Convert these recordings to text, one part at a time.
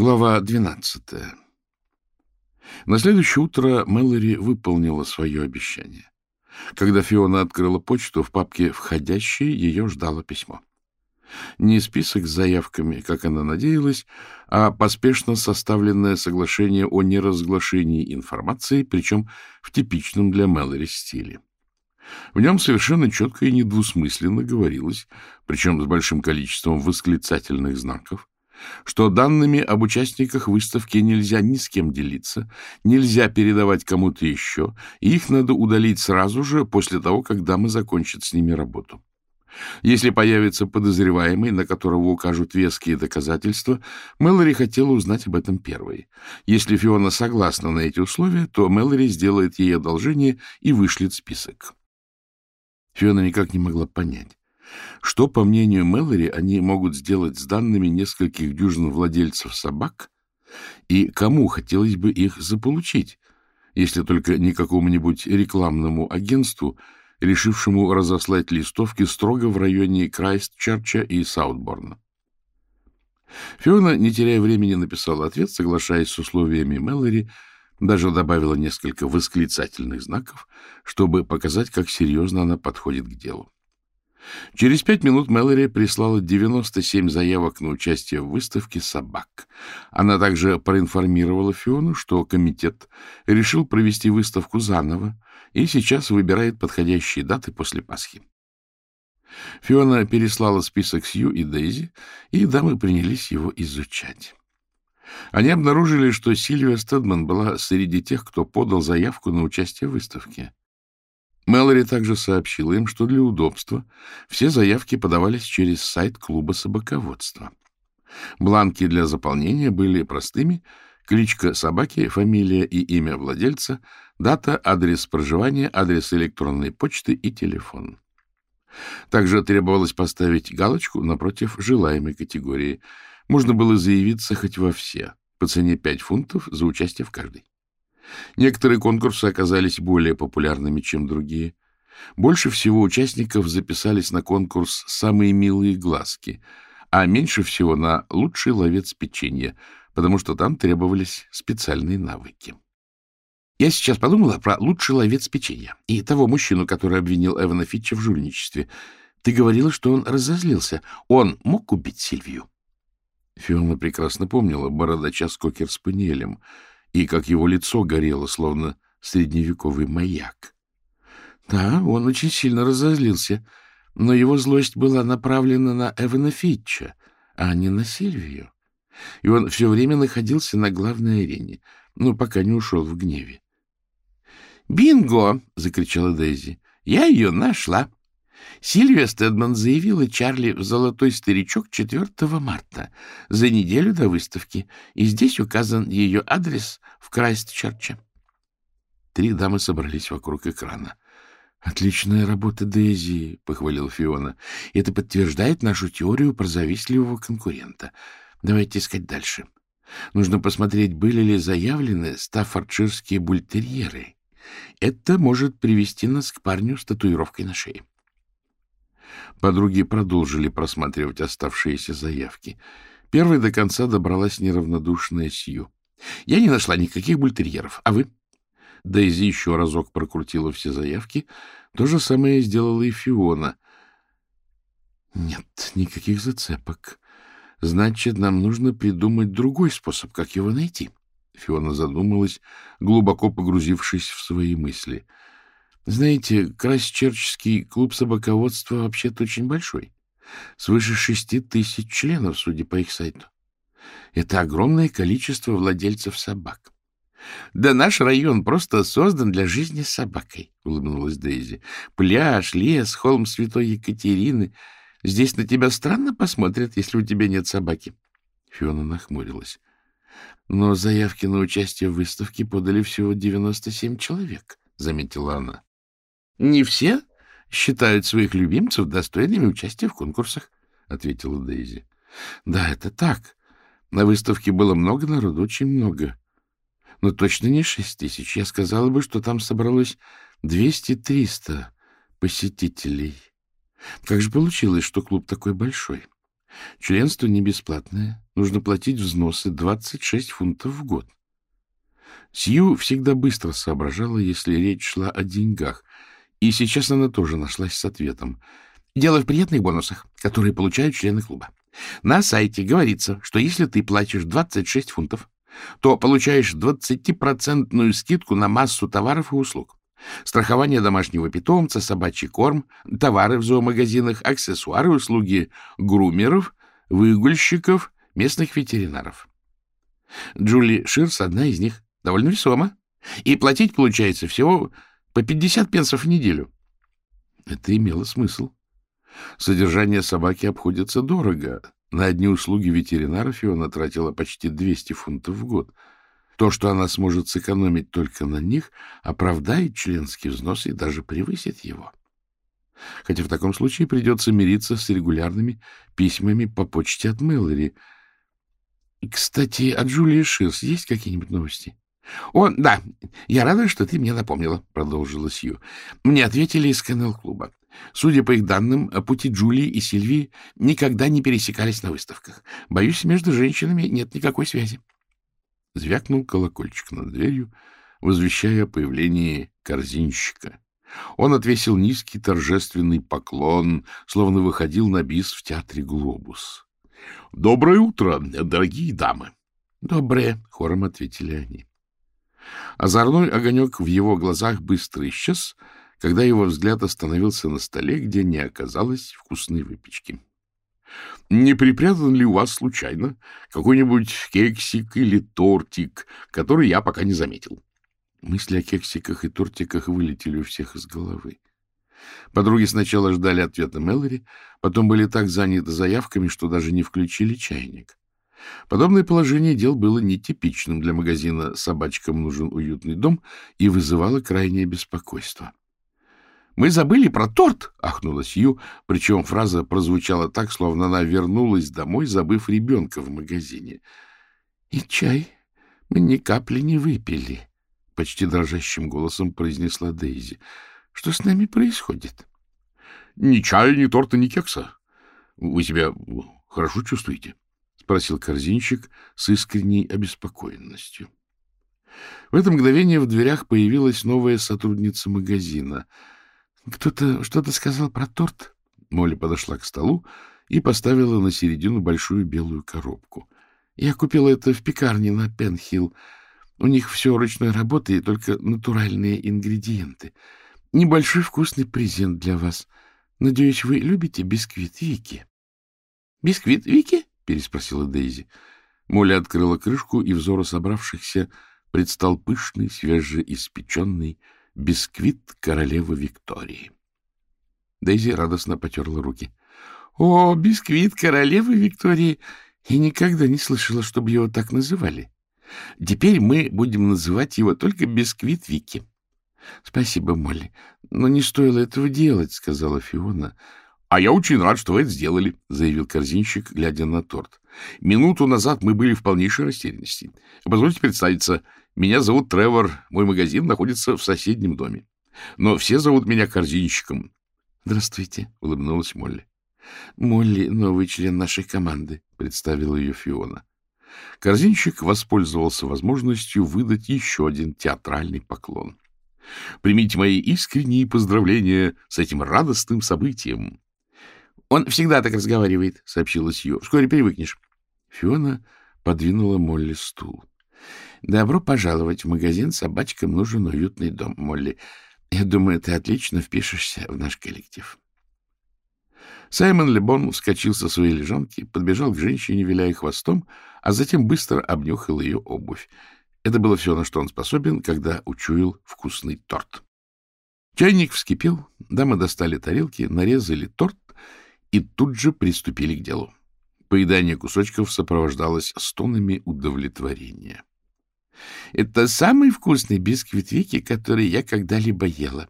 Глава двенадцатая. На следующее утро Мэлори выполнила свое обещание. Когда Фиона открыла почту, в папке «Входящие» ее ждало письмо. Не список с заявками, как она надеялась, а поспешно составленное соглашение о неразглашении информации, причем в типичном для Мэлори стиле. В нем совершенно четко и недвусмысленно говорилось, причем с большим количеством восклицательных знаков, что данными об участниках выставки нельзя ни с кем делиться, нельзя передавать кому-то еще, и их надо удалить сразу же после того, как дамы закончат с ними работу. Если появится подозреваемый, на которого укажут веские доказательства, Мэлори хотела узнать об этом первой. Если Фиона согласна на эти условия, то Мэлори сделает ей одолжение и вышлет список. Фиона никак не могла понять, что, по мнению Мэлори, они могут сделать с данными нескольких дюжин владельцев собак и кому хотелось бы их заполучить, если только не какому-нибудь рекламному агентству, решившему разослать листовки строго в районе Крайстчерча и Саутборна. Фиона, не теряя времени, написала ответ, соглашаясь с условиями Мэлори, даже добавила несколько восклицательных знаков, чтобы показать, как серьезно она подходит к делу. Через пять минут Мэлори прислала 97 заявок на участие в выставке собак. Она также проинформировала Фиону, что комитет решил провести выставку заново и сейчас выбирает подходящие даты после Пасхи. Фиона переслала список Сью и Дейзи, и дамы принялись его изучать. Они обнаружили, что Сильвия Стедман была среди тех, кто подал заявку на участие в выставке. Мэлори также сообщила им, что для удобства все заявки подавались через сайт клуба собаководства. Бланки для заполнения были простыми, кличка собаки, фамилия и имя владельца, дата, адрес проживания, адрес электронной почты и телефон. Также требовалось поставить галочку напротив желаемой категории. Можно было заявиться хоть во все, по цене 5 фунтов за участие в каждой. Некоторые конкурсы оказались более популярными, чем другие. Больше всего участников записались на конкурс «Самые милые глазки», а меньше всего на «Лучший ловец печенья», потому что там требовались специальные навыки. Я сейчас подумала про лучший ловец печенья и того мужчину, который обвинил Эвана Фитча в жульничестве. Ты говорила, что он разозлился. Он мог убить Сильвию? Фиона прекрасно помнила бородача с кокер-спаниелем — и как его лицо горело, словно средневековый маяк. Да, он очень сильно разозлился, но его злость была направлена на Эвана Фитча, а не на Сильвию. И он все время находился на главной арене, но пока не ушел в гневе. «Бинго!» — закричала Дейзи. «Я ее нашла!» Сильвия Стедман заявила Чарли в «Золотой старичок» 4 марта, за неделю до выставки, и здесь указан ее адрес в Крайстчерче. Три дамы собрались вокруг экрана. — Отличная работа, Дейзи, — похвалил Фиона. — Это подтверждает нашу теорию про завистливого конкурента. Давайте искать дальше. Нужно посмотреть, были ли заявлены стаффордширские бультерьеры. Это может привести нас к парню с татуировкой на шее. Подруги продолжили просматривать оставшиеся заявки. Первой до конца добралась неравнодушная Сью. — Я не нашла никаких бультерьеров. А вы? Дейзи еще разок прокрутила все заявки. То же самое сделала и Фиона. — Нет, никаких зацепок. Значит, нам нужно придумать другой способ, как его найти. Фиона задумалась, глубоко погрузившись в свои мысли — знаете, Крайстчерчский клуб собаководства вообще-то очень большой. Свыше шести тысяч членов, судя по их сайту. Это огромное количество владельцев собак. — Да наш район просто создан для жизни с собакой, — улыбнулась Дейзи. — Пляж, лес, холм Святой Екатерины. Здесь на тебя странно посмотрят, если у тебя нет собаки. Фиона нахмурилась. Но заявки на участие в выставке подали всего 97 человек, — заметила она. — Не все считают своих любимцев достойными участия в конкурсах, — ответила Дейзи. — Да, это так. На выставке было много народу, очень много. Но точно не шесть тысяч. Я сказала бы, что там собралось двести-триста посетителей. Как же получилось, что клуб такой большой? Членство не бесплатное. Нужно платить взносы 26 фунтов в год. Сью всегда быстро соображала, если речь шла о деньгах, и сейчас она тоже нашлась с ответом. Дело в приятных бонусах, которые получают члены клуба. На сайте говорится, что если ты платишь 26 фунтов, то получаешь 20% скидку на массу товаров и услуг. Страхование домашнего питомца, собачий корм, товары в зоомагазинах, аксессуары, услуги грумеров, выгульщиков, местных ветеринаров. Джули Ширс одна из них. Довольно весомо. И платить получается всего по 50 пенсов в неделю. Это имело смысл. Содержание собаки обходится дорого. На одни услуги ветеринаров Фиона тратила почти 200 фунтов в год. То, что она сможет сэкономить только на них, оправдает членский взнос и даже превысит его. Хотя в таком случае придется мириться с регулярными письмами по почте от Мэлори. Кстати, от Джулии Ширс есть какие-нибудь новости? — О, да, я рада, что ты мне напомнила, — продолжила Сью. Мне ответили из канал-клуба. Судя по их данным, пути Джулии и Сильвии никогда не пересекались на выставках. Боюсь, между женщинами нет никакой связи. Звякнул колокольчик над дверью, возвещая о появлении корзинщика. Он отвесил низкий торжественный поклон, словно выходил на бис в театре «Глобус». — Доброе утро, дорогие дамы! — Доброе, — хором ответили они. Озорной огонек в его глазах быстро исчез, когда его взгляд остановился на столе, где не оказалось вкусной выпечки. — Не припрятан ли у вас случайно какой-нибудь кексик или тортик, который я пока не заметил? Мысли о кексиках и тортиках вылетели у всех из головы. Подруги сначала ждали ответа Мэлори, потом были так заняты заявками, что даже не включили чайник. Подобное положение дел было нетипичным для магазина «Собачкам нужен уютный дом» и вызывало крайнее беспокойство. «Мы забыли про торт!» — ахнула Сью, причем фраза прозвучала так, словно она вернулась домой, забыв ребенка в магазине. «И чай мы ни капли не выпили», — почти дрожащим голосом произнесла Дейзи. «Что с нами происходит?» «Ни чая, ни торта, ни кекса. Вы себя хорошо чувствуете?» Спросил корзинчик с искренней обеспокоенностью. В это мгновение в дверях появилась новая сотрудница магазина. «Кто-то что-то сказал про торт?» Молли подошла к столу и поставила на середину большую белую коробку. «Я купила это в пекарне на Пенхилл. У них все ручной работы и только натуральные ингредиенты. Небольшой вкусный презент для вас. Надеюсь, вы любите бисквит Вики?» «Бисквит Вики?» Переспросила Дейзи. Молли открыла крышку, и взору собравшихся предстал пышный, свежеиспеченный бисквит королевы Виктории. Дейзи радостно потерла руки. — О, бисквит королевы Виктории! Я никогда не слышала, чтобы его так называли. Теперь мы будем называть его только бисквит Вики. — Спасибо, Молли. Но не стоило этого делать, — сказала Фиона. — А я очень рад, что вы это сделали, — заявил корзинщик, глядя на торт. — Минуту назад мы были в полнейшей растерянности. Позвольте представиться. Меня зовут Тревор. Мой магазин находится в соседнем доме. Но все зовут меня корзинщиком. — Здравствуйте, — улыбнулась Молли. — Молли — новый член нашей команды, — представила ее Фиона. Корзинщик воспользовался возможностью выдать еще один театральный поклон. — Примите мои искренние поздравления с этим радостным событием. — Он всегда так разговаривает, — сообщила Сью. — Вскоре привыкнешь. Фиона подвинула Молли стул. — Добро пожаловать в магазин «Собачкам нужен уютный дом», Молли. Я думаю, ты отлично впишешься в наш коллектив. Саймон Лебон вскочил со своей лежанки, подбежал к женщине, виляя хвостом, а затем быстро обнюхал ее обувь. Это было все, на что он способен, когда учуял вкусный торт. Чайник вскипел, дамы достали тарелки, нарезали торт и тут же приступили к делу. Поедание кусочков сопровождалось стонами удовлетворения. — Это самый вкусный бисквит Вики, который я когда-либо ела.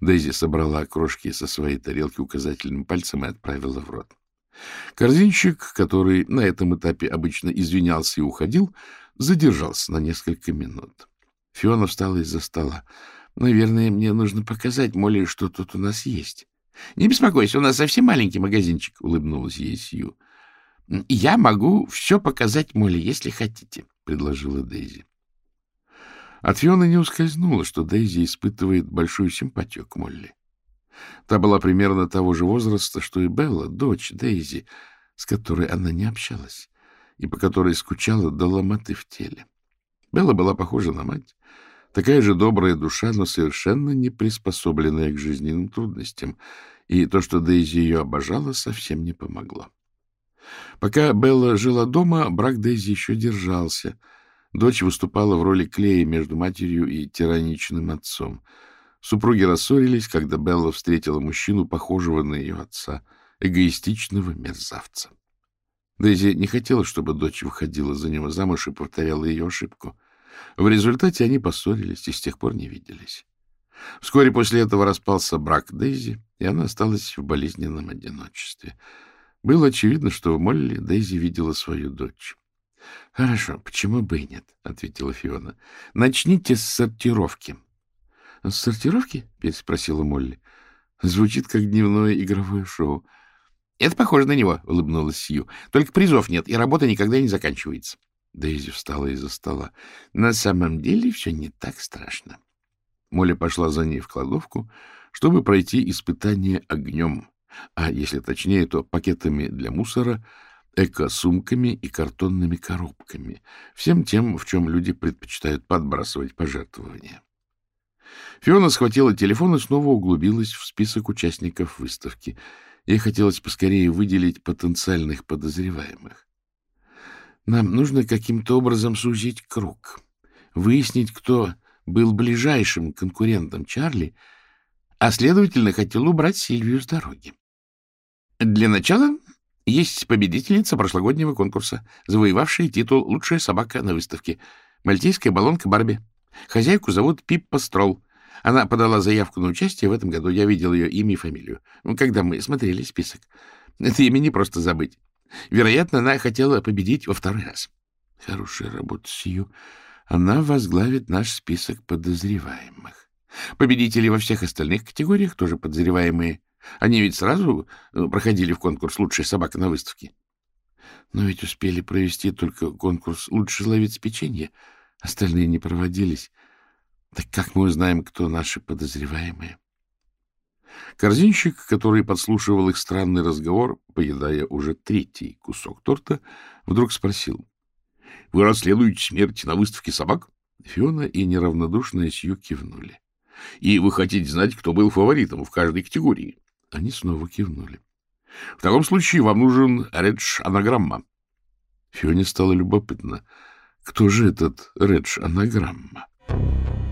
Дейзи собрала крошки со своей тарелки указательным пальцем и отправила в рот. Корзинчик, который на этом этапе обычно извинялся и уходил, задержался на несколько минут. Фиона встала из-за стола. — Наверное, мне нужно показать Молли, что тут у нас есть. — Не беспокойся, у нас совсем маленький магазинчик, — улыбнулась ей Сью. — Я могу все показать Молли, если хотите, — предложила Дейзи. От Фионы не ускользнуло, что Дейзи испытывает большую симпатию к Молли. Та была примерно того же возраста, что и Белла, дочь Дейзи, с которой она не общалась и по которой скучала до ломоты в теле. Белла была похожа на мать, такая же добрая душа, но совершенно не приспособленная к жизненным трудностям, и то, что Дейзи ее обожала, совсем не помогло. Пока Белла жила дома, брак Дейзи еще держался. Дочь выступала в роли клея между матерью и тираничным отцом. Супруги рассорились, когда Белла встретила мужчину, похожего на ее отца, эгоистичного мерзавца. Дейзи не хотела, чтобы дочь выходила за него замуж и повторяла ее ошибку. В результате они поссорились и с тех пор не виделись. Вскоре после этого распался брак Дейзи, и она осталась в болезненном одиночестве — было очевидно, что в Молли Дейзи видела свою дочь. — Хорошо, почему бы и нет? — ответила Фиона. — Начните с сортировки. — С сортировки? — переспросила Молли. — Звучит как дневное игровое шоу. — Это похоже на него, — улыбнулась Сью. — Только призов нет, и работа никогда не заканчивается. Дейзи встала из-за стола. — На самом деле все не так страшно. Молли пошла за ней в кладовку, чтобы пройти испытание огнем а если точнее, то пакетами для мусора, эко-сумками и картонными коробками, всем тем, в чем люди предпочитают подбрасывать пожертвования. Фиона схватила телефон и снова углубилась в список участников выставки. Ей хотелось поскорее выделить потенциальных подозреваемых. Нам нужно каким-то образом сузить круг, выяснить, кто был ближайшим конкурентом Чарли, а, следовательно, хотел убрать Сильвию с дороги. Для начала есть победительница прошлогоднего конкурса, завоевавшая титул «Лучшая собака на выставке» — мальтийская баллонка Барби. Хозяйку зовут Пиппа Стролл. Она подала заявку на участие в этом году. Я видел ее имя и фамилию, когда мы смотрели список. Это имя не просто забыть. Вероятно, она хотела победить во второй раз. Хорошая работа, Сью. Она возглавит наш список подозреваемых. Победители во всех остальных категориях тоже подозреваемые. Они ведь сразу э, проходили в конкурс «Лучшая собака на выставке». Но ведь успели провести только конкурс «Лучший ловец печенья». Остальные не проводились. Так как мы узнаем, кто наши подозреваемые? Корзинщик, который подслушивал их странный разговор, поедая уже третий кусок торта, вдруг спросил. — Вы расследуете смерть на выставке собак? Фиона и неравнодушная Сью кивнули. — И вы хотите знать, кто был фаворитом в каждой категории? Они снова кивнули. — В таком случае вам нужен редж-анаграмма. Фионе стало любопытно. Кто же этот редж-анаграмма? —